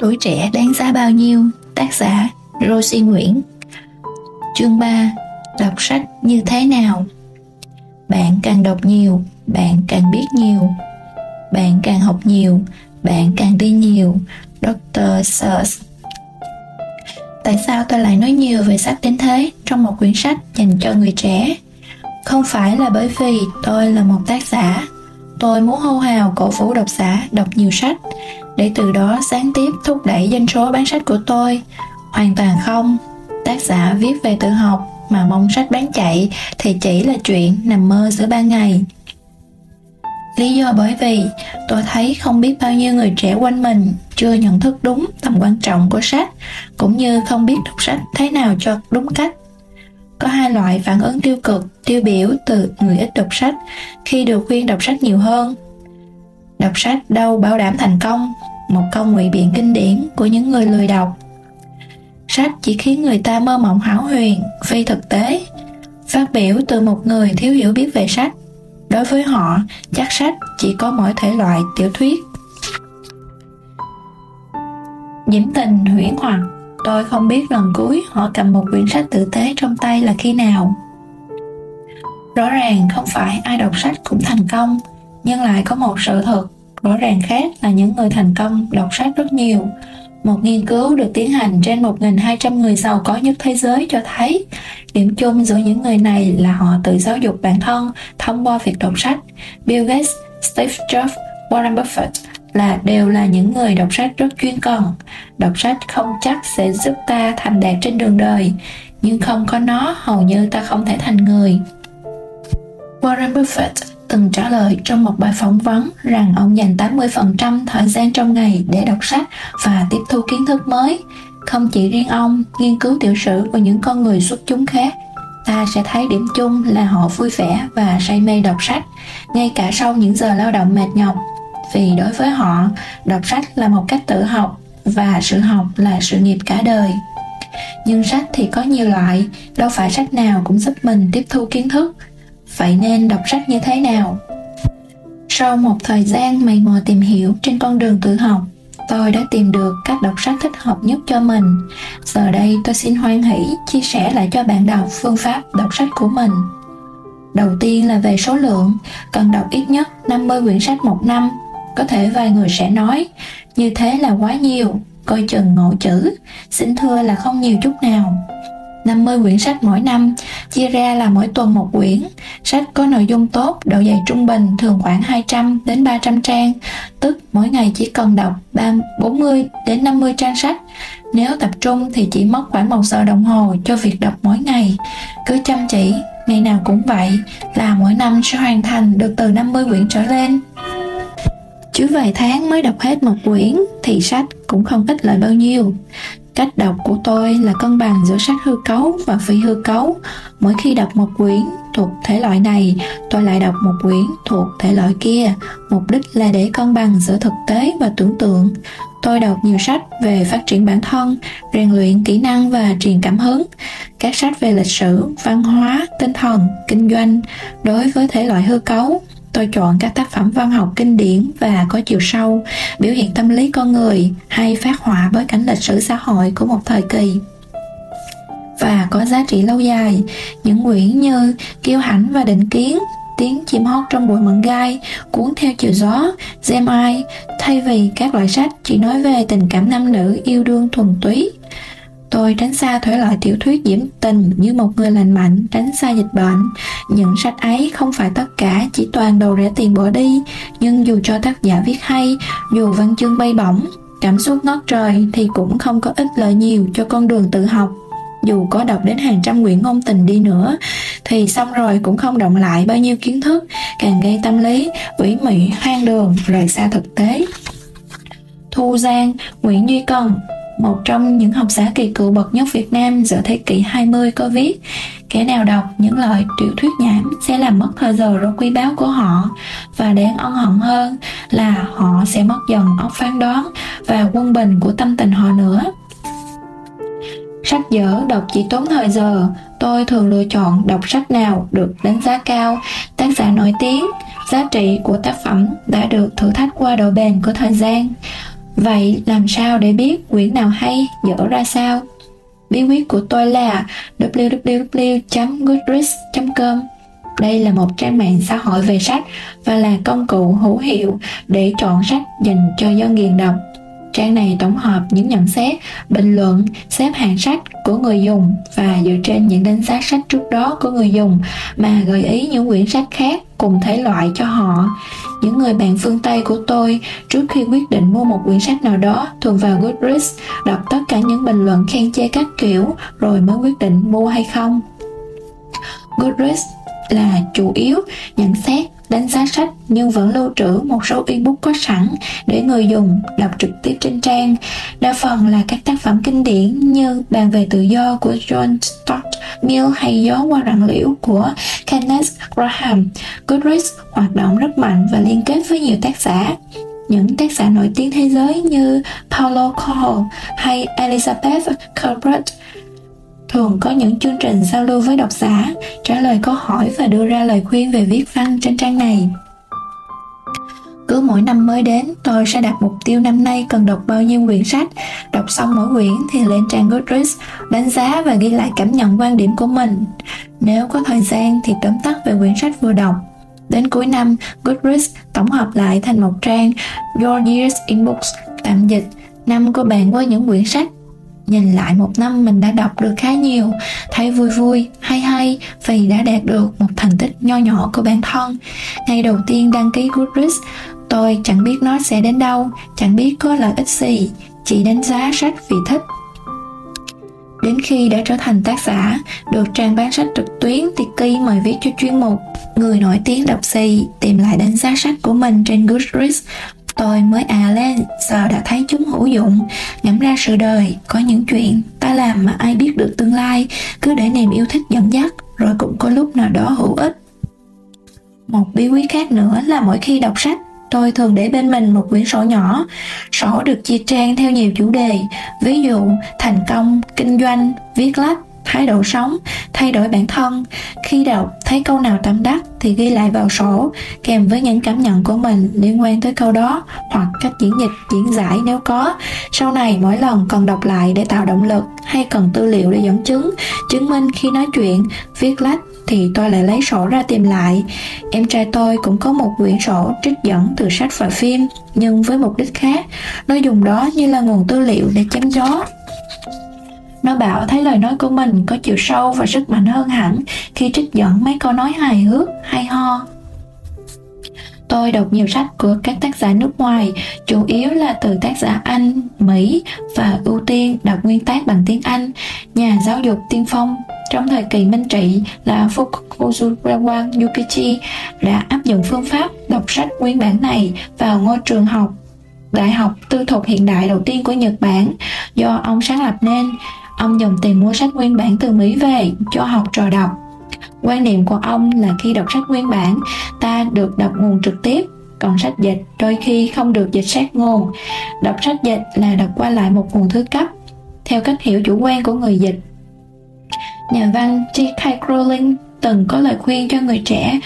Tuổi trẻ đáng giá bao nhiêu? Tác giả Rosie Nguyễn Chương 3 Đọc sách như thế nào? Bạn càng đọc nhiều, bạn càng biết nhiều. Bạn càng học nhiều, bạn càng đi nhiều. Dr. search Tại sao tôi lại nói nhiều về sách đến thế trong một quyển sách dành cho người trẻ? Không phải là bởi vì tôi là một tác giả. Tôi muốn hô hào cổ vũ độc giả đọc nhiều sách để từ đó sáng tiếp thúc đẩy doanh số bán sách của tôi. Hoàn toàn không. Tác giả viết về tự học mà mong sách bán chạy thì chỉ là chuyện nằm mơ giữa ban ngày. Lý do bởi vì tôi thấy không biết bao nhiêu người trẻ quanh mình chưa nhận thức đúng tầm quan trọng của sách, cũng như không biết đọc sách thế nào cho đúng cách. Có hai loại phản ứng tiêu cực tiêu biểu từ người ít đọc sách khi được khuyên đọc sách nhiều hơn. Đọc sách đâu bảo đảm thành công, một câu ngụy biện kinh điển của những người lười đọc. Sách chỉ khiến người ta mơ mộng hão huyền, phi thực tế. Phát biểu từ một người thiếu hiểu biết về sách đối với họ chắc sách chỉ có mỗi thể loại tiểu thuyết nhiễm tình huyễn hoặc tôi không biết lần cuối họ cầm một quyển sách tử tế trong tay là khi nào rõ ràng không phải ai đọc sách cũng thành công nhưng lại có một sự thật rõ ràng khác là những người thành công đọc sách rất nhiều một nghiên cứu được tiến hành trên 1.200 người giàu có nhất thế giới cho thấy điểm chung giữa những người này là họ tự giáo dục bản thân thông qua việc đọc sách. Bill Gates, Steve Jobs, Warren Buffett là đều là những người đọc sách rất chuyên cần. Đọc sách không chắc sẽ giúp ta thành đạt trên đường đời, nhưng không có nó hầu như ta không thể thành người. Warren Buffett từng trả lời trong một bài phỏng vấn rằng ông dành 80% thời gian trong ngày để đọc sách và tiếp thu kiến thức mới. Không chỉ riêng ông, nghiên cứu tiểu sử của những con người xuất chúng khác, ta sẽ thấy điểm chung là họ vui vẻ và say mê đọc sách, ngay cả sau những giờ lao động mệt nhọc. Vì đối với họ, đọc sách là một cách tự học và sự học là sự nghiệp cả đời. Nhưng sách thì có nhiều loại, đâu phải sách nào cũng giúp mình tiếp thu kiến thức, vậy nên đọc sách như thế nào? Sau một thời gian mày mò tìm hiểu trên con đường tự học tôi đã tìm được cách đọc sách thích hợp nhất cho mình. Giờ đây tôi xin hoan hỷ chia sẻ lại cho bạn đọc phương pháp đọc sách của mình. Đầu tiên là về số lượng cần đọc ít nhất 50 quyển sách một năm có thể vài người sẽ nói như thế là quá nhiều coi chừng ngộ chữ xin thưa là không nhiều chút nào 50 quyển sách mỗi năm, chia ra là mỗi tuần một quyển. Sách có nội dung tốt, độ dày trung bình thường khoảng 200 đến 300 trang, tức mỗi ngày chỉ cần đọc 40 đến 50 trang sách. Nếu tập trung thì chỉ mất khoảng một giờ đồng hồ cho việc đọc mỗi ngày. Cứ chăm chỉ, ngày nào cũng vậy, là mỗi năm sẽ hoàn thành được từ 50 quyển trở lên. Chứ vài tháng mới đọc hết một quyển thì sách cũng không ít lợi bao nhiêu. Cách đọc của tôi là cân bằng giữa sách hư cấu và phi hư cấu. Mỗi khi đọc một quyển thuộc thể loại này, tôi lại đọc một quyển thuộc thể loại kia. Mục đích là để cân bằng giữa thực tế và tưởng tượng. Tôi đọc nhiều sách về phát triển bản thân, rèn luyện kỹ năng và truyền cảm hứng. Các sách về lịch sử, văn hóa, tinh thần, kinh doanh. Đối với thể loại hư cấu, tôi chọn các tác phẩm văn học kinh điển và có chiều sâu, biểu hiện tâm lý con người, hay phát họa bối cảnh lịch sử xã hội của một thời kỳ. Và có giá trị lâu dài, những quyển như kiêu hãnh và định kiến, tiếng chim hót trong bụi mận gai, cuốn theo chiều gió gem ai, thay vì các loại sách chỉ nói về tình cảm nam nữ yêu đương thuần túy. Tôi tránh xa thể loại tiểu thuyết diễm tình như một người lành mạnh, tránh xa dịch bệnh. Những sách ấy không phải tất cả chỉ toàn đầu rẻ tiền bỏ đi, nhưng dù cho tác giả viết hay, dù văn chương bay bổng, cảm xúc ngót trời thì cũng không có ích lợi nhiều cho con đường tự học. Dù có đọc đến hàng trăm quyển ngôn tình đi nữa, thì xong rồi cũng không động lại bao nhiêu kiến thức, càng gây tâm lý, ủy mị, hoang đường, rời xa thực tế. Thu Giang, Nguyễn Duy Cần, một trong những học giả kỳ cựu bậc nhất Việt Nam giữa thế kỷ 20 có viết Kẻ nào đọc những lời tiểu thuyết nhảm sẽ làm mất thời giờ rất quý báu của họ và đáng ân hận hơn là họ sẽ mất dần óc phán đoán và quân bình của tâm tình họ nữa. Sách dở đọc chỉ tốn thời giờ, tôi thường lựa chọn đọc sách nào được đánh giá cao, tác giả nổi tiếng, giá trị của tác phẩm đã được thử thách qua độ bền của thời gian. Vậy làm sao để biết quyển nào hay, dở ra sao? Bí quyết của tôi là www.goodreads.com đây là một trang mạng xã hội về sách và là công cụ hữu hiệu để chọn sách dành cho do nghiền đọc. Trang này tổng hợp những nhận xét, bình luận, xếp hạng sách của người dùng và dựa trên những đánh giá sách trước đó của người dùng mà gợi ý những quyển sách khác cùng thể loại cho họ. Những người bạn phương Tây của tôi trước khi quyết định mua một quyển sách nào đó thường vào Goodreads đọc tất cả những bình luận khen chê các kiểu rồi mới quyết định mua hay không. Goodreads là chủ yếu nhận xét đánh giá sách nhưng vẫn lưu trữ một số ebook có sẵn để người dùng đọc trực tiếp trên trang. Đa phần là các tác phẩm kinh điển như Bàn về tự do của John Stuart Mill hay Gió qua rặng liễu của Kenneth Graham. Goodreads hoạt động rất mạnh và liên kết với nhiều tác giả. Những tác giả nổi tiếng thế giới như Paulo Coelho hay Elizabeth Gilbert thường có những chương trình giao lưu với độc giả, trả lời câu hỏi và đưa ra lời khuyên về viết văn trên trang này. Cứ mỗi năm mới đến, tôi sẽ đặt mục tiêu năm nay cần đọc bao nhiêu quyển sách. Đọc xong mỗi quyển thì lên trang Goodreads, đánh giá và ghi lại cảm nhận quan điểm của mình. Nếu có thời gian thì tóm tắt về quyển sách vừa đọc. Đến cuối năm, Goodreads tổng hợp lại thành một trang Your Years in Books tạm dịch năm của bạn với những quyển sách nhìn lại một năm mình đã đọc được khá nhiều. Thấy vui vui hay hay vì đã đạt được một thành tích nho nhỏ của bản thân. Ngày đầu tiên đăng ký Goodreads tôi chẳng biết nó sẽ đến đâu chẳng biết có lợi ích gì chỉ đánh giá sách vì thích. Đến khi đã trở thành tác giả, được trang bán sách trực tuyến Tiki mời viết cho chuyên mục. Người nổi tiếng đọc gì tìm lại đánh giá sách của mình trên Goodreads Tôi mới à lên, giờ đã thấy chúng hữu dụng, ngẫm ra sự đời, có những chuyện ta làm mà ai biết được tương lai, cứ để niềm yêu thích dẫn dắt, rồi cũng có lúc nào đó hữu ích. Một bí quyết khác nữa là mỗi khi đọc sách, tôi thường để bên mình một quyển sổ nhỏ. Sổ được chia trang theo nhiều chủ đề, ví dụ thành công, kinh doanh, viết lách, thái độ sống, thay đổi bản thân. Khi đọc thấy câu nào tâm đắc thì ghi lại vào sổ kèm với những cảm nhận của mình liên quan tới câu đó hoặc cách diễn dịch, diễn giải nếu có. Sau này mỗi lần cần đọc lại để tạo động lực hay cần tư liệu để dẫn chứng, chứng minh khi nói chuyện, viết lách thì tôi lại lấy sổ ra tìm lại. Em trai tôi cũng có một quyển sổ trích dẫn từ sách và phim nhưng với mục đích khác. Nó dùng đó như là nguồn tư liệu để chém gió nó bảo thấy lời nói của mình có chiều sâu và sức mạnh hơn hẳn khi trích dẫn mấy câu nói hài hước, hay ho. Tôi đọc nhiều sách của các tác giả nước ngoài, chủ yếu là từ tác giả Anh, Mỹ và ưu tiên đọc nguyên tác bằng tiếng Anh. Nhà giáo dục tiên phong trong thời kỳ Minh Trị là Fukuzawa Yukichi đã áp dụng phương pháp đọc sách nguyên bản này vào ngôi trường học đại học tư thục hiện đại đầu tiên của Nhật Bản do ông sáng lập nên Ông dùng tiền mua sách nguyên bản từ Mỹ về cho học trò đọc. Quan niệm của ông là khi đọc sách nguyên bản, ta được đọc nguồn trực tiếp, còn sách dịch đôi khi không được dịch sát nguồn. Đọc sách dịch là đọc qua lại một nguồn thứ cấp, theo cách hiểu chủ quan của người dịch. Nhà văn J.K. Rowling từng có lời khuyên cho người trẻ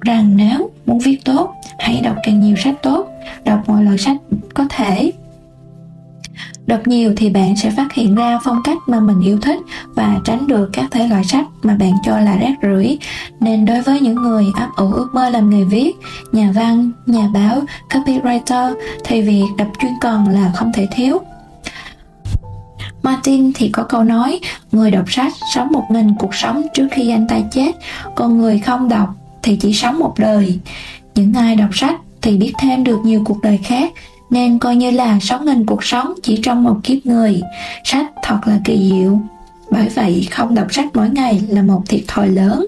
rằng nếu muốn viết tốt, hãy đọc càng nhiều sách tốt, đọc mọi loại sách có thể Đọc nhiều thì bạn sẽ phát hiện ra phong cách mà mình yêu thích và tránh được các thể loại sách mà bạn cho là rác rưởi. Nên đối với những người ấp ủ ước mơ làm nghề viết, nhà văn, nhà báo, copywriter thì việc đọc chuyên cần là không thể thiếu. Martin thì có câu nói Người đọc sách sống một nghìn cuộc sống trước khi anh ta chết Còn người không đọc thì chỉ sống một đời Những ai đọc sách thì biết thêm được nhiều cuộc đời khác nên coi như là sống nên cuộc sống chỉ trong một kiếp người. Sách thật là kỳ diệu. Bởi vậy không đọc sách mỗi ngày là một thiệt thòi lớn.